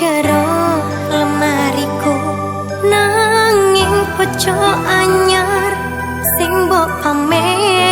jero lemariku nanging pojok anyar sing mbok pamer